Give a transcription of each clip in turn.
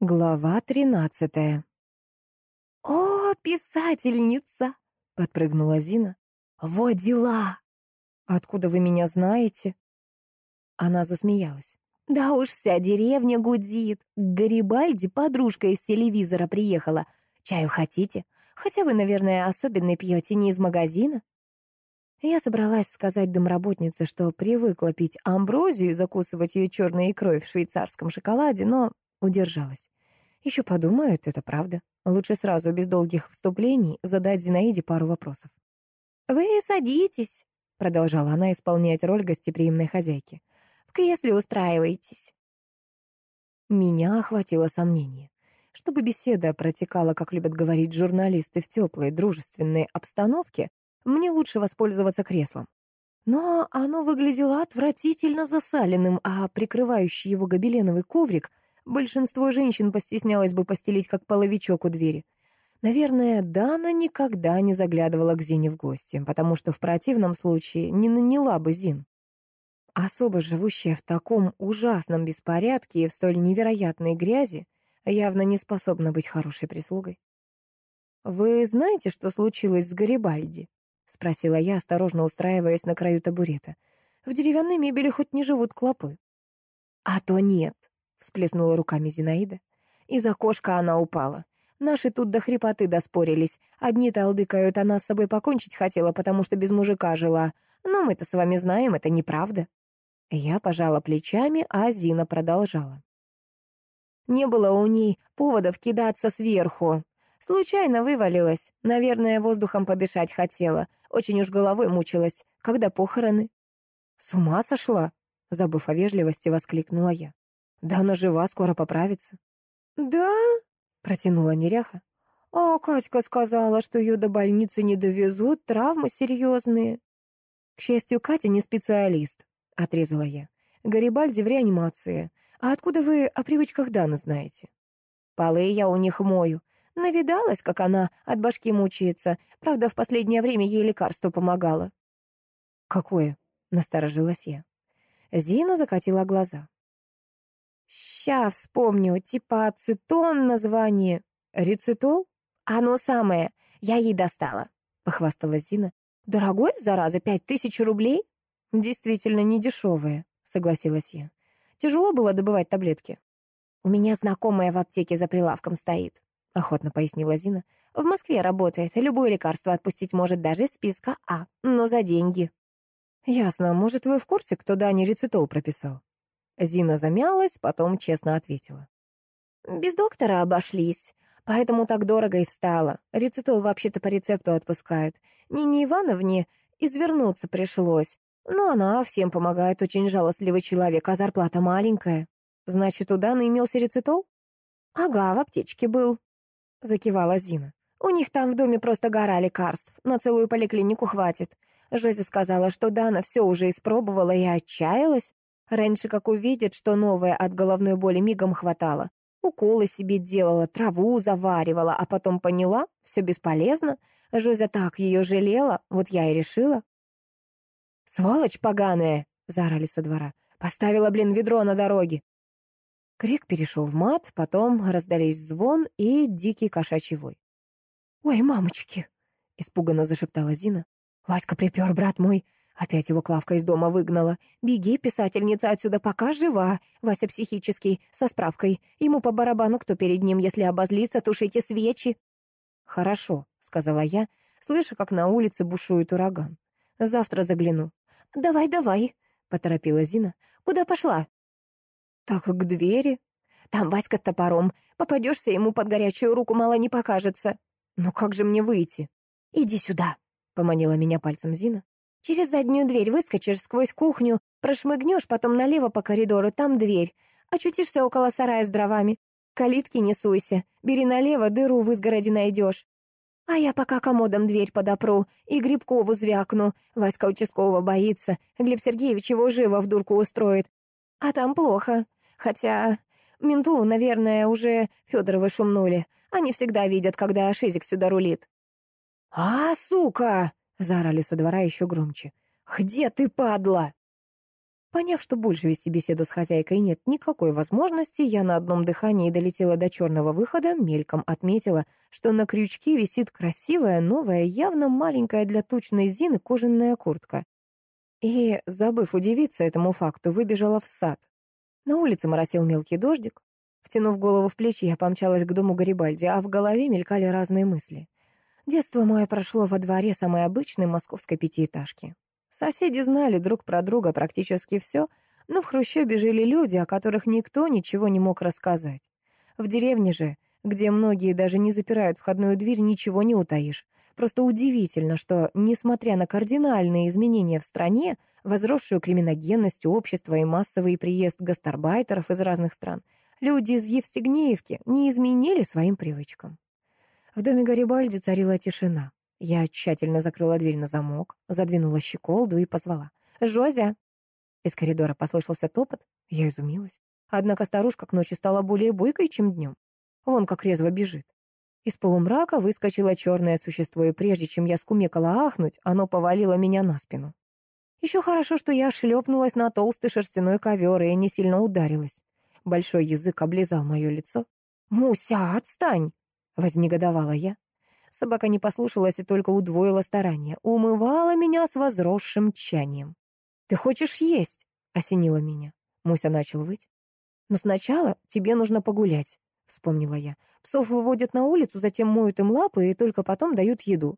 Глава тринадцатая. «О, писательница!» — подпрыгнула Зина. «Во дела!» «Откуда вы меня знаете?» Она засмеялась. «Да уж вся деревня гудит. К Гарибальди подружка из телевизора приехала. Чаю хотите? Хотя вы, наверное, особенный пьете не из магазина». Я собралась сказать домработнице, что привыкла пить амброзию и закусывать ее черной икрой в швейцарском шоколаде, но Удержалась. Еще подумают, это правда. Лучше сразу, без долгих вступлений, задать Зинаиде пару вопросов. «Вы садитесь», — продолжала она исполнять роль гостеприимной хозяйки. «В кресле устраивайтесь». Меня охватило сомнение. Чтобы беседа протекала, как любят говорить журналисты, в теплой, дружественной обстановке, мне лучше воспользоваться креслом. Но оно выглядело отвратительно засаленным, а прикрывающий его гобеленовый коврик — Большинство женщин постеснялось бы постелить как половичок у двери. Наверное, Дана никогда не заглядывала к Зине в гости, потому что в противном случае не наняла бы Зин. Особо живущая в таком ужасном беспорядке и в столь невероятной грязи, явно не способна быть хорошей прислугой. «Вы знаете, что случилось с Гарибальди?» — спросила я, осторожно устраиваясь на краю табурета. «В деревянной мебели хоть не живут клопы». «А то нет», — всплеснула руками Зинаида. Из окошка она упала. Наши тут до хрипоты доспорились. Одни толдыкают, она с собой покончить хотела, потому что без мужика жила. Но мы-то с вами знаем, это неправда. Я пожала плечами, а Зина продолжала. Не было у ней поводов кидаться сверху. Случайно вывалилась. Наверное, воздухом подышать хотела. Очень уж головой мучилась. Когда похороны? «С ума сошла?» Забыв о вежливости, воскликнула я. Да она жива, скоро поправится. Да? Протянула неряха. А Катька сказала, что ее до больницы не довезут, травмы серьезные. К счастью, Катя не специалист, отрезала я. Гарибальди в реанимации. А откуда вы о привычках Даны знаете? Полы я у них мою. Навидалась, как она от башки мучается. Правда, в последнее время ей лекарство помогало. «Какое?» — насторожилась я. Зина закатила глаза. Ща вспомню, типа ацетон название. Рецитол? Оно самое. Я ей достала, похвасталась Зина. Дорогой, зараза, пять тысяч рублей? Действительно недешевое, согласилась я. Тяжело было добывать таблетки. У меня знакомая в аптеке за прилавком стоит, охотно пояснила Зина. В Москве работает, любое лекарство отпустить может даже из списка А, но за деньги. Ясно, может, вы в курсе, кто Дане рецитол прописал? Зина замялась, потом честно ответила. «Без доктора обошлись, поэтому так дорого и встала. Рецитол вообще-то по рецепту отпускают. Нине Ивановне извернуться пришлось. Но она всем помогает, очень жалостливый человек, а зарплата маленькая. Значит, у Даны имелся рецитол?» «Ага, в аптечке был», — закивала Зина. «У них там в доме просто гора лекарств, на целую поликлинику хватит. Жози сказала, что Дана все уже испробовала и отчаялась. Раньше, как увидит, что новое от головной боли мигом хватало. Уколы себе делала, траву заваривала, а потом поняла, все бесполезно. Жозя так ее жалела, вот я и решила. «Сволочь поганая!» — заорали со двора. «Поставила, блин, ведро на дороге!» Крик перешел в мат, потом раздались звон и дикий кошачий вой. «Ой, мамочки!» — испуганно зашептала Зина. «Васька припер, брат мой. Опять его Клавка из дома выгнала. «Беги, писательница, отсюда, пока жива. Вася психический, со справкой. Ему по барабану, кто перед ним, если обозлится, тушите свечи». «Хорошо», — сказала я, слыша, как на улице бушует ураган. «Завтра загляну». «Давай, давай», — поторопила Зина. «Куда пошла?» «Так к двери». «Там Васька с топором. Попадешься ему под горячую руку, мало не покажется». «Но как же мне выйти?» «Иди сюда», — поманила меня пальцем Зина. Через заднюю дверь выскочишь сквозь кухню, прошмыгнешь, потом налево по коридору, там дверь. Очутишься около сарая с дровами. Калитки не суйся, бери налево, дыру в изгороде найдешь. А я пока комодом дверь подопру и Грибкову звякну. Васька участкового боится, Глеб Сергеевич его живо в дурку устроит. А там плохо. Хотя менту, наверное, уже Федоровы шумнули. Они всегда видят, когда Шизик сюда рулит. «А, сука!» — заорали со двора еще громче. «Где ты, падла?» Поняв, что больше вести беседу с хозяйкой нет никакой возможности, я на одном дыхании долетела до черного выхода, мельком отметила, что на крючке висит красивая, новая, явно маленькая для тучной Зины кожаная куртка. И, забыв удивиться этому факту, выбежала в сад. На улице моросил мелкий дождик. Втянув голову в плечи, я помчалась к дому Гарибальди, а в голове мелькали разные мысли. Детство мое прошло во дворе самой обычной московской пятиэтажки. Соседи знали друг про друга практически все, но в Хрущебе жили люди, о которых никто ничего не мог рассказать. В деревне же, где многие даже не запирают входную дверь, ничего не утаишь. Просто удивительно, что, несмотря на кардинальные изменения в стране, возросшую криминогенность общества и массовый приезд гастарбайтеров из разных стран, люди из Евстигнеевки не изменили своим привычкам. В доме Гарибальди царила тишина. Я тщательно закрыла дверь на замок, задвинула щеколду и позвала. «Жозя!» Из коридора послышался топот. Я изумилась. Однако старушка к ночи стала более бойкой, чем днем. Вон как резво бежит. Из полумрака выскочило черное существо, и прежде чем я скумекала ахнуть, оно повалило меня на спину. Еще хорошо, что я шлепнулась на толстый шерстяной ковер и не сильно ударилась. Большой язык облизал мое лицо. «Муся, отстань!» — вознегодовала я. Собака не послушалась и только удвоила старания. Умывала меня с возросшим тчанием. «Ты хочешь есть?» — осенила меня. Муся начал выть. «Но сначала тебе нужно погулять», — вспомнила я. «Псов выводят на улицу, затем моют им лапы и только потом дают еду».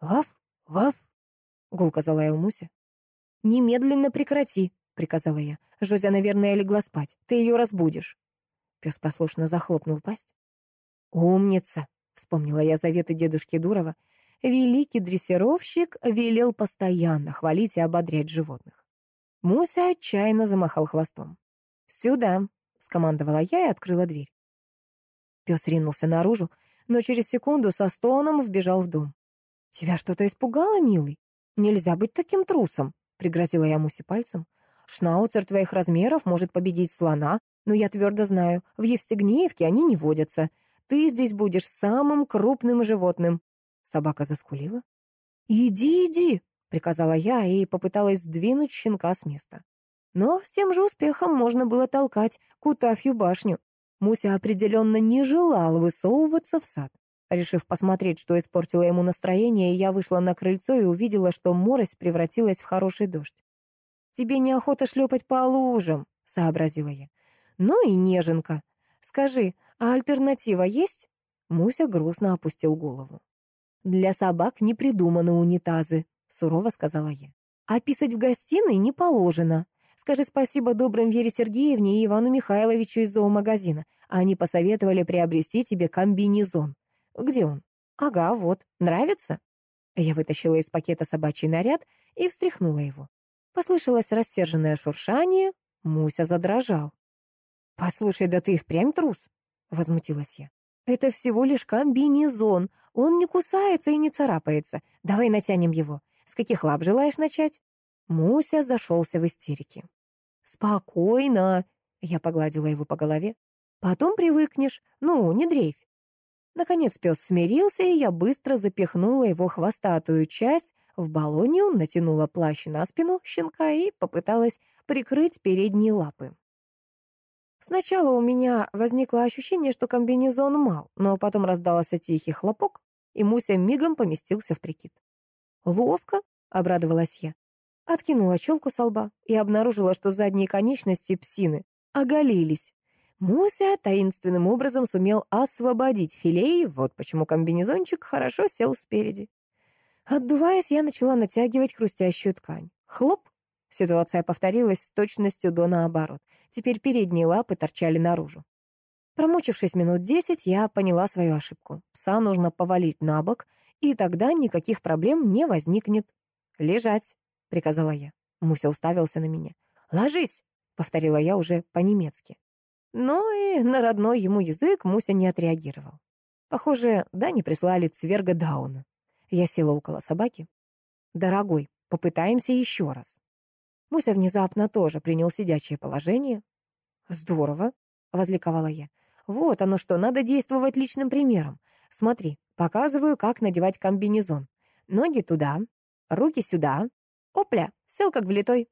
«Ваф, ваф», — гулко залаял Муся. «Немедленно прекрати», — приказала я. «Жозя, наверное, легла спать. Ты ее разбудишь». Пес послушно захлопнул пасть. «Умница!» Вспомнила я заветы дедушки Дурова. Великий дрессировщик велел постоянно хвалить и ободрять животных. Муся отчаянно замахал хвостом. «Сюда!» — скомандовала я и открыла дверь. Пес ринулся наружу, но через секунду со стоном вбежал в дом. «Тебя что-то испугало, милый? Нельзя быть таким трусом!» — пригрозила я Мусе пальцем. «Шнауцер твоих размеров может победить слона, но я твердо знаю, в Евстигнеевке они не водятся. Ты здесь будешь самым крупным животным. Собака заскулила. «Иди, иди!» — приказала я и попыталась сдвинуть щенка с места. Но с тем же успехом можно было толкать Кутафью башню. Муся определенно не желал высовываться в сад. Решив посмотреть, что испортило ему настроение, я вышла на крыльцо и увидела, что морось превратилась в хороший дождь. «Тебе неохота шлепать по лужам», — сообразила я. «Ну и неженка. Скажи, «А альтернатива есть?» Муся грустно опустил голову. «Для собак не придуманы унитазы», — сурово сказала я. «А писать в гостиной не положено. Скажи спасибо добрым Вере Сергеевне и Ивану Михайловичу из зоомагазина. Они посоветовали приобрести тебе комбинезон. Где он? Ага, вот. Нравится?» Я вытащила из пакета собачий наряд и встряхнула его. Послышалось рассерженное шуршание. Муся задрожал. «Послушай, да ты и впрямь трус», — возмутилась я. «Это всего лишь комбинезон. Он не кусается и не царапается. Давай натянем его. С каких лап желаешь начать?» Муся зашелся в истерике. «Спокойно!» — я погладила его по голове. «Потом привыкнешь. Ну, не дрейфь». Наконец пес смирился, и я быстро запихнула его хвостатую часть в баллонию, натянула плащ на спину щенка и попыталась прикрыть передние лапы. Сначала у меня возникло ощущение, что комбинезон мал, но потом раздался тихий хлопок, и Муся мигом поместился в прикид. «Ловко», — обрадовалась я. Откинула челку со лба и обнаружила, что задние конечности псины оголились. Муся таинственным образом сумел освободить филей, вот почему комбинезончик хорошо сел спереди. Отдуваясь, я начала натягивать хрустящую ткань. Хлоп! Ситуация повторилась с точностью до наоборот. Теперь передние лапы торчали наружу. Промучившись минут десять, я поняла свою ошибку. Пса нужно повалить на бок, и тогда никаких проблем не возникнет. «Лежать», — приказала я. Муся уставился на меня. «Ложись», — повторила я уже по-немецки. Но и на родной ему язык Муся не отреагировал. Похоже, да не прислали цверга Дауна. Я села около собаки. «Дорогой, попытаемся еще раз». Муся внезапно тоже принял сидячее положение. «Здорово», — возликовала я. «Вот оно что, надо действовать личным примером. Смотри, показываю, как надевать комбинезон. Ноги туда, руки сюда. Опля, сел как влитой».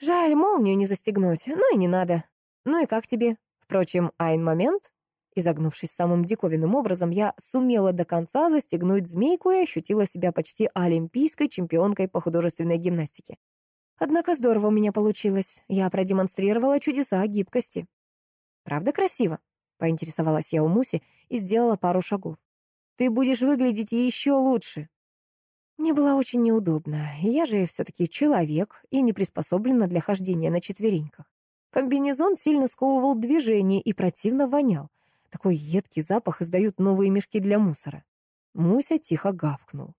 Жаль, молнию не застегнуть, но и не надо. Ну и как тебе? Впрочем, айн момент. Изогнувшись самым диковинным образом, я сумела до конца застегнуть змейку и ощутила себя почти олимпийской чемпионкой по художественной гимнастике. Однако здорово у меня получилось. Я продемонстрировала чудеса гибкости. «Правда красиво?» — поинтересовалась я у Муси и сделала пару шагов. «Ты будешь выглядеть еще лучше». Мне было очень неудобно. Я же все-таки человек и не приспособлена для хождения на четвереньках. Комбинезон сильно сковывал движение и противно вонял. Такой едкий запах издают новые мешки для мусора. Муся тихо гавкнул.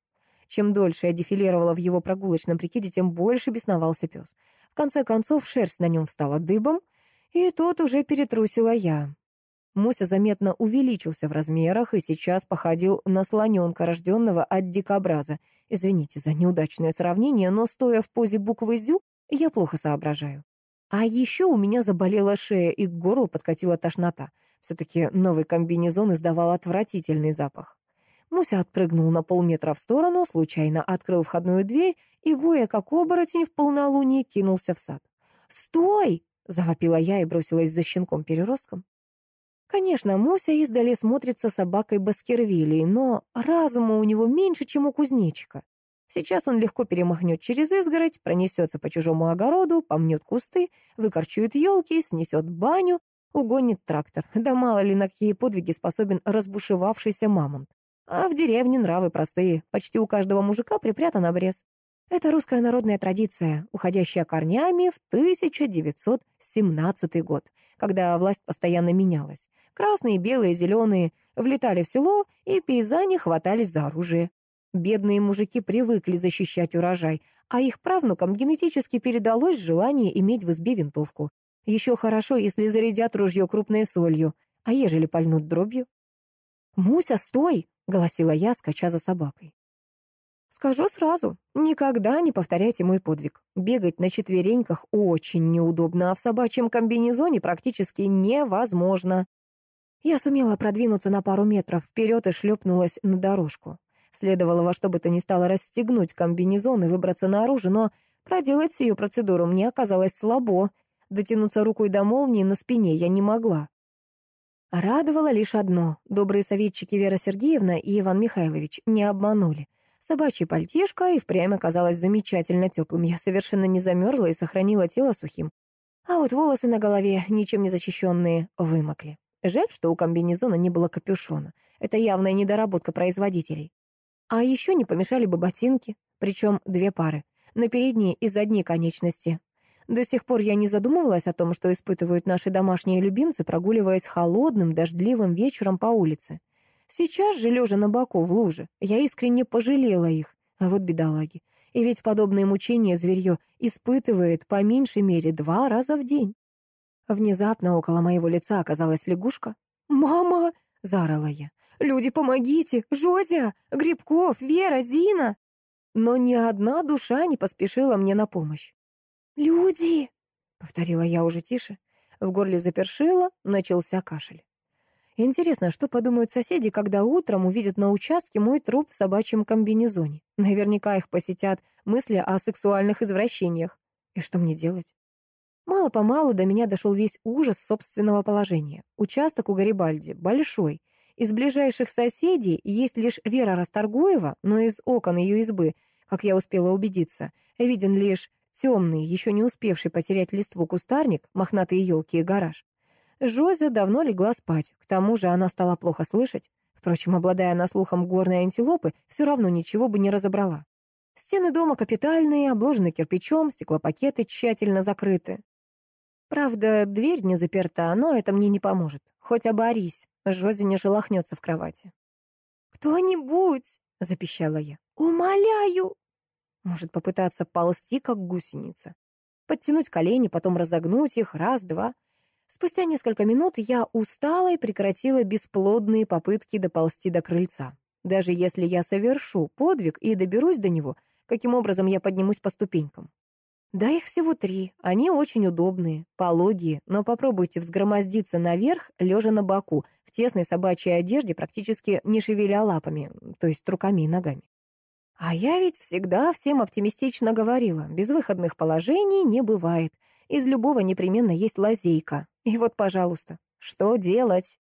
Чем дольше я дефилировала в его прогулочном прикиде, тем больше бесновался пес. В конце концов, шерсть на нем встала дыбом, и тут уже перетрусила я. Муся заметно увеличился в размерах и сейчас походил на слоненка, рожденного от дикобраза. Извините за неудачное сравнение, но, стоя в позе буквы «зю», я плохо соображаю. А еще у меня заболела шея и к горлу подкатила тошнота. Все-таки новый комбинезон издавал отвратительный запах. Муся отпрыгнул на полметра в сторону, случайно открыл входную дверь и, воя как оборотень в полнолуние, кинулся в сад. «Стой!» — завопила я и бросилась за щенком-переростком. Конечно, Муся издали смотрится собакой Баскервилей, но разума у него меньше, чем у кузнечика. Сейчас он легко перемахнет через изгородь, пронесется по чужому огороду, помнет кусты, выкорчует елки, снесет баню, угонит трактор. Да мало ли на какие подвиги способен разбушевавшийся мамонт. А в деревне нравы простые, почти у каждого мужика припрятан обрез. Это русская народная традиция, уходящая корнями в 1917 год, когда власть постоянно менялась. Красные, белые, зеленые влетали в село, и пейзане хватались за оружие. Бедные мужики привыкли защищать урожай, а их правнукам генетически передалось желание иметь в избе винтовку. Еще хорошо, если зарядят ружье крупной солью, а ежели пальнут дробью. «Муся, стой!» — голосила я, скача за собакой. Скажу сразу, никогда не повторяйте мой подвиг. Бегать на четвереньках очень неудобно, а в собачьем комбинезоне практически невозможно. Я сумела продвинуться на пару метров вперед и шлепнулась на дорожку. Следовало во что бы то ни стало расстегнуть комбинезон и выбраться наружу, но проделать сию процедуру мне оказалось слабо. Дотянуться рукой до молнии на спине я не могла. Радовало лишь одно. Добрые советчики Вера Сергеевна и Иван Михайлович не обманули. Собачье пальтишко и впрямь оказалось замечательно теплым. Я совершенно не замерзла и сохранила тело сухим. А вот волосы на голове, ничем не защищенные, вымокли. Жаль, что у комбинезона не было капюшона. Это явная недоработка производителей. А еще не помешали бы ботинки, причем две пары, на передние и задние конечности. До сих пор я не задумывалась о том, что испытывают наши домашние любимцы, прогуливаясь холодным, дождливым вечером по улице. Сейчас же, лежа на боку в луже, я искренне пожалела их. А вот бедолаги. И ведь подобные мучения зверье испытывает по меньшей мере два раза в день. Внезапно около моего лица оказалась лягушка. «Мама!» — заорала я. «Люди, помогите! Жозя! Грибков! Вера! Зина!» Но ни одна душа не поспешила мне на помощь. «Люди!» — повторила я уже тише. В горле запершило, начался кашель. Интересно, что подумают соседи, когда утром увидят на участке мой труп в собачьем комбинезоне? Наверняка их посетят мысли о сексуальных извращениях. И что мне делать? Мало-помалу до меня дошел весь ужас собственного положения. Участок у Гарибальди большой. Из ближайших соседей есть лишь Вера Расторгуева, но из окон ее избы, как я успела убедиться, виден лишь темный, еще не успевший потерять листву кустарник, мохнатые елки и гараж. Жозя давно легла спать, к тому же она стала плохо слышать. Впрочем, обладая она слухом горной антилопы, все равно ничего бы не разобрала. Стены дома капитальные, обложены кирпичом, стеклопакеты тщательно закрыты. Правда, дверь не заперта, но это мне не поможет. Хоть оборись, Жози не шелохнется в кровати. «Кто-нибудь!» — запищала я. «Умоляю!» Может попытаться ползти, как гусеница. Подтянуть колени, потом разогнуть их, раз-два. Спустя несколько минут я устала и прекратила бесплодные попытки доползти до крыльца. Даже если я совершу подвиг и доберусь до него, каким образом я поднимусь по ступенькам? Да, их всего три. Они очень удобные, пологие, но попробуйте взгромоздиться наверх, лежа на боку, в тесной собачьей одежде, практически не шевеля лапами, то есть руками и ногами. А я ведь всегда всем оптимистично говорила, безвыходных положений не бывает. Из любого непременно есть лазейка. И вот, пожалуйста, что делать?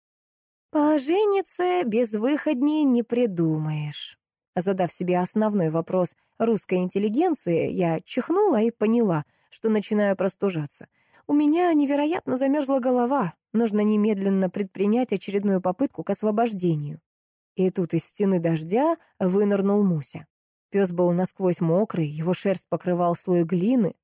Положеннице безвыходнее не придумаешь. Задав себе основной вопрос русской интеллигенции, я чихнула и поняла, что начинаю простужаться. У меня невероятно замерзла голова. Нужно немедленно предпринять очередную попытку к освобождению. И тут из стены дождя вынырнул Муся. Пес был насквозь мокрый, его шерсть покрывал слой глины.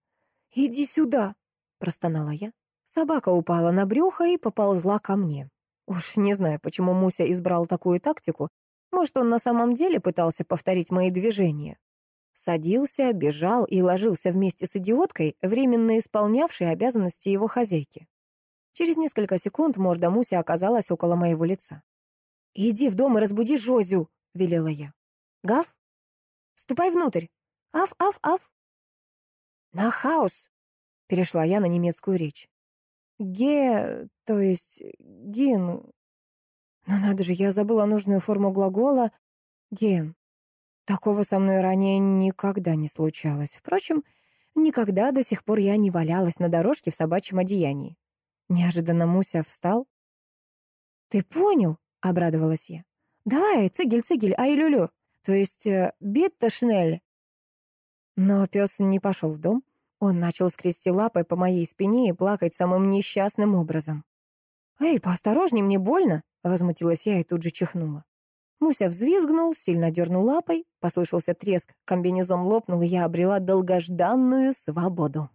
«Иди сюда!» — простонала я. Собака упала на брюхо и поползла ко мне. Уж не знаю, почему Муся избрал такую тактику. Может, он на самом деле пытался повторить мои движения. Садился, бежал и ложился вместе с идиоткой, временно исполнявшей обязанности его хозяйки. Через несколько секунд морда Муся оказалась около моего лица. «Иди в дом и разбуди Жозю», — велела я. «Гав? Ступай внутрь. Аф, аф, аф». «На хаос», — перешла я на немецкую речь. «Ге, то есть ген...» Но надо же, я забыла нужную форму глагола «ген». Такого со мной ранее никогда не случалось. Впрочем, никогда до сих пор я не валялась на дорожке в собачьем одеянии. Неожиданно Муся встал. «Ты понял?» — обрадовалась я. «Давай, цигель-цигель, ай-лю-лю, то есть э, битта-шнель». Но пес не пошел в дом. Он начал скрести лапой по моей спине и плакать самым несчастным образом. «Эй, поосторожней, мне больно!» — возмутилась я и тут же чихнула. Муся взвизгнул, сильно дернул лапой, послышался треск, комбинезон лопнул, и я обрела долгожданную свободу.